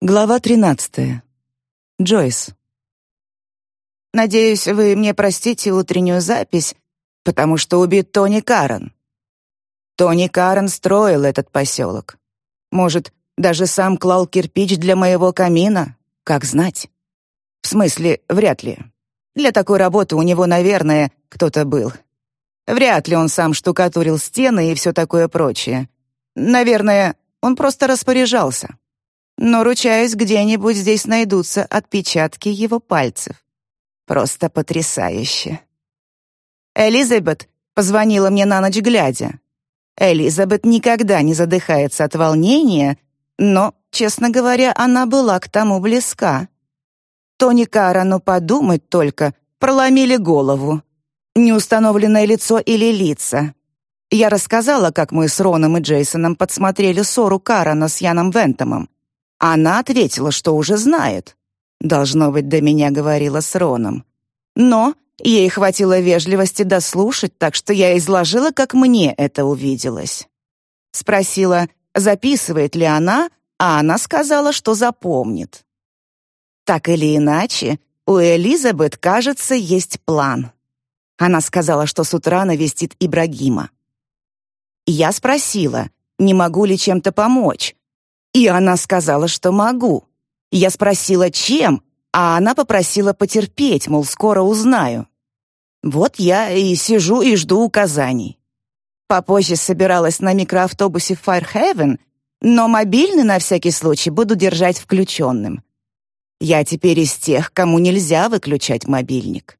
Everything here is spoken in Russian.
Глава 13. Джойс. Надеюсь, вы мне простите утреннюю запись, потому что убит Тони Карен. Тони Карен строил этот поселок. Может, даже сам клал кирпич для моего камина, как знать. В смысле, вряд ли. Для такой работы у него, наверное, кто-то был. Вряд ли он сам штукатурил стены и все такое прочее. Наверное, он просто распоряжался но, ручаюсь, где-нибудь здесь найдутся отпечатки его пальцев. Просто потрясающе. Элизабет позвонила мне на ночь глядя. Элизабет никогда не задыхается от волнения, но, честно говоря, она была к тому близка. Тони Карану подумать только, проломили голову. Неустановленное лицо или лица. Я рассказала, как мы с Роном и Джейсоном подсмотрели ссору Карана с Яном Вентомом. Она ответила, что уже знает. Должно быть, до меня говорила с Роном. Но ей хватило вежливости дослушать, так что я изложила, как мне это увиделось. Спросила, записывает ли она, а она сказала, что запомнит. Так или иначе, у Элизабет, кажется, есть план. Она сказала, что с утра навестит Ибрагима. Я спросила, не могу ли чем-то помочь, и она сказала, что могу. Я спросила, чем, а она попросила потерпеть, мол, скоро узнаю. Вот я и сижу и жду указаний. Попозже собиралась на микроавтобусе в Файрхевен, но мобильный на всякий случай буду держать включенным. Я теперь из тех, кому нельзя выключать мобильник.